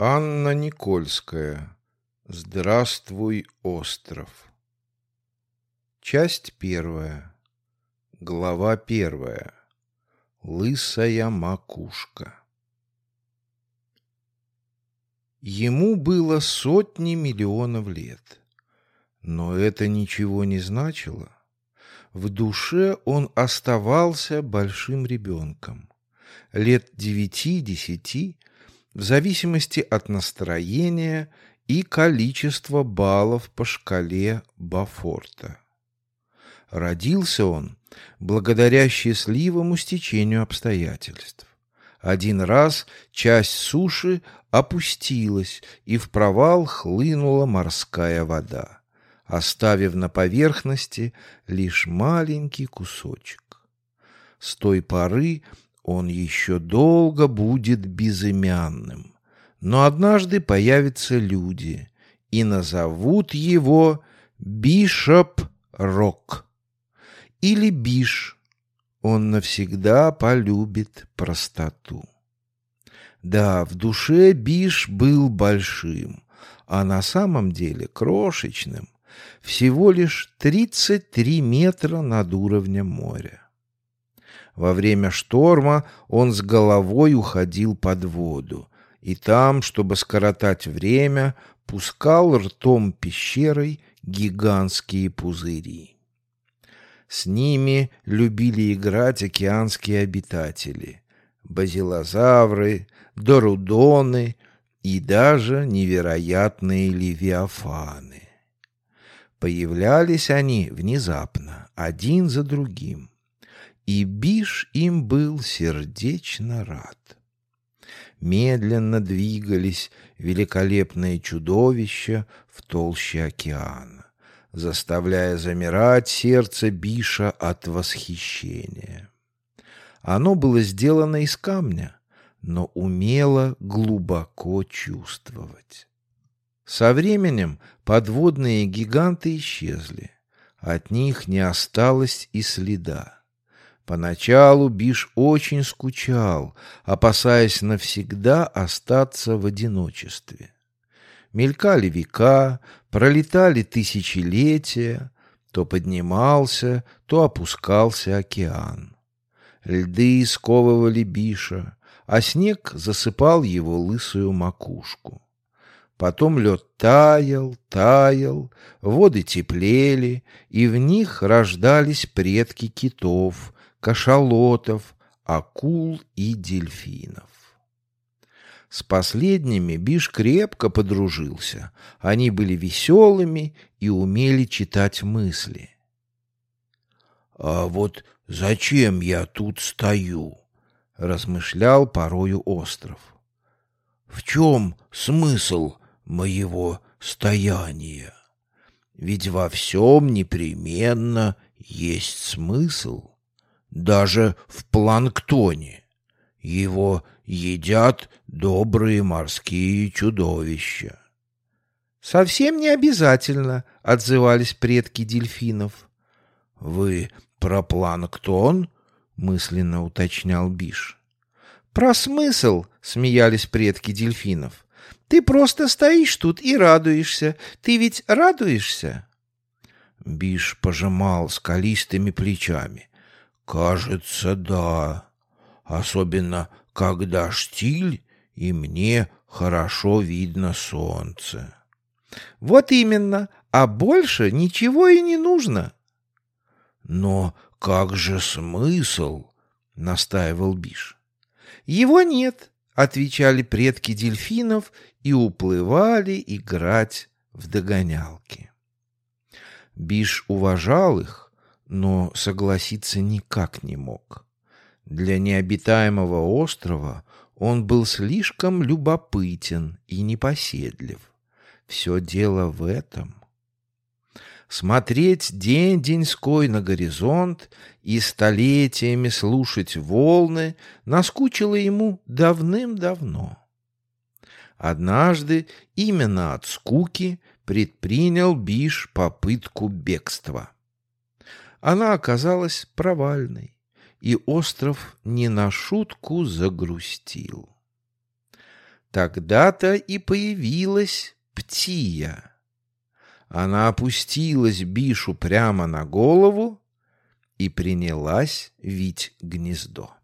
Анна Никольская. Здравствуй, остров. Часть первая. Глава первая. Лысая макушка. Ему было сотни миллионов лет. Но это ничего не значило. В душе он оставался большим ребенком. Лет девяти-десяти в зависимости от настроения и количества баллов по шкале Бафорта. Родился он благодаря счастливому стечению обстоятельств. Один раз часть суши опустилась, и в провал хлынула морская вода, оставив на поверхности лишь маленький кусочек. С той поры он еще долго будет безымянным. Но однажды появятся люди и назовут его Бишоп Рок или Биш. Он навсегда полюбит простоту. Да, в душе Биш был большим, а на самом деле крошечным, всего лишь 33 метра над уровнем моря. Во время шторма он с головой уходил под воду, и там, чтобы скоротать время, пускал ртом пещерой гигантские пузыри. С ними любили играть океанские обитатели — базилозавры, дорудоны и даже невероятные левиафаны. Появлялись они внезапно, один за другим и Биш им был сердечно рад. Медленно двигались великолепные чудовища в толще океана, заставляя замирать сердце Биша от восхищения. Оно было сделано из камня, но умело глубоко чувствовать. Со временем подводные гиганты исчезли, от них не осталось и следа. Поначалу Биш очень скучал, опасаясь навсегда остаться в одиночестве. Мелькали века, пролетали тысячелетия, то поднимался, то опускался океан. Льды сковывали Биша, а снег засыпал его лысую макушку. Потом лед таял, таял, воды теплели, и в них рождались предки китов, кашалотов, акул и дельфинов. С последними Биш крепко подружился. Они были веселыми и умели читать мысли. «А вот зачем я тут стою?» — размышлял порою остров. «В чем смысл моего стояния? Ведь во всем непременно есть смысл» даже в планктоне. Его едят добрые морские чудовища. «Совсем не обязательно», — отзывались предки дельфинов. «Вы про планктон?» — мысленно уточнял Биш. «Про смысл», — смеялись предки дельфинов. «Ты просто стоишь тут и радуешься. Ты ведь радуешься?» Биш пожимал скалистыми плечами. Кажется, да. Особенно, когда штиль, и мне хорошо видно солнце. Вот именно, а больше ничего и не нужно. Но как же смысл? настаивал Биш. Его нет, отвечали предки дельфинов и уплывали играть в догонялки. Биш уважал их, но согласиться никак не мог. Для необитаемого острова он был слишком любопытен и непоседлив. Все дело в этом. Смотреть день-деньской на горизонт и столетиями слушать волны наскучило ему давным-давно. Однажды именно от скуки предпринял Биш попытку бегства. Она оказалась провальной, и остров не на шутку загрустил. Тогда-то и появилась птия. Она опустилась Бишу прямо на голову и принялась вить гнездо.